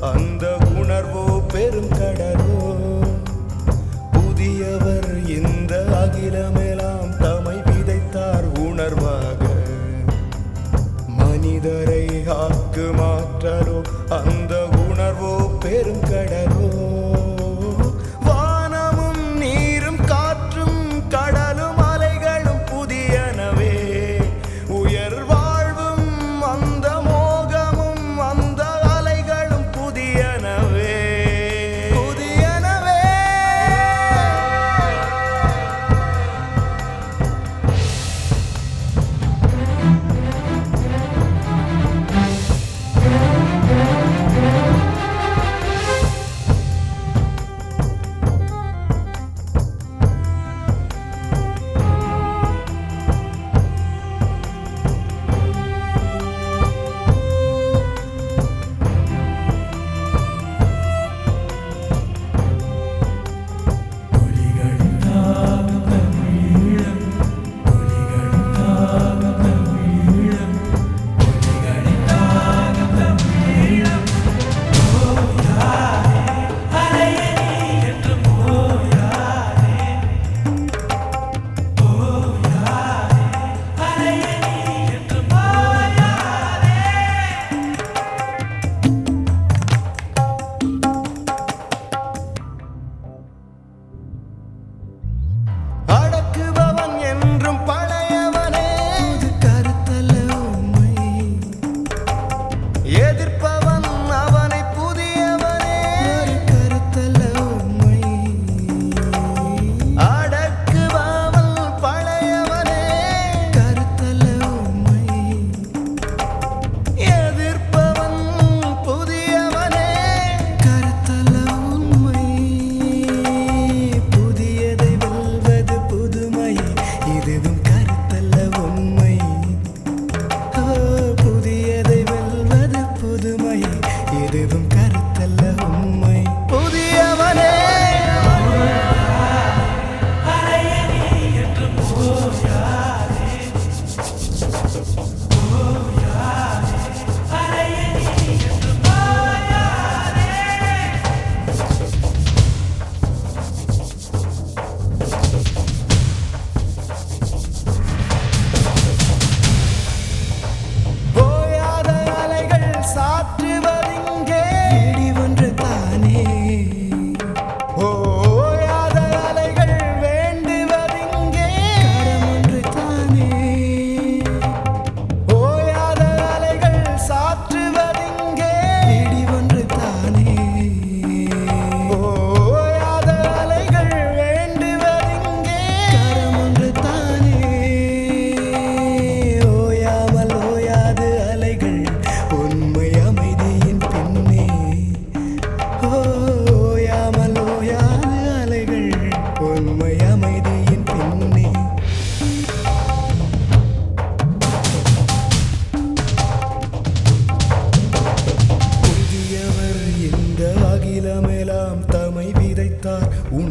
அந்த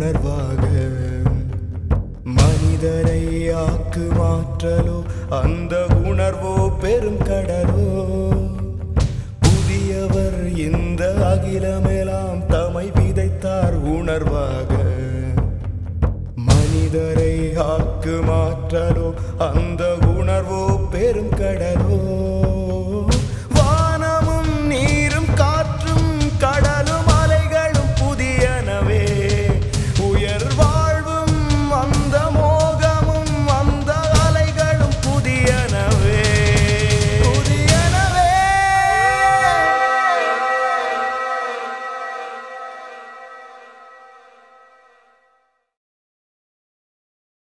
உணர்வாக மனிதரை ஆக்கு மாற்றலோ அந்த உணர்வோ பெரும் கடலோ. புதியவர் இந்த அகிலமெல்லாம் தமை விதைத்தார் உணர்வாக.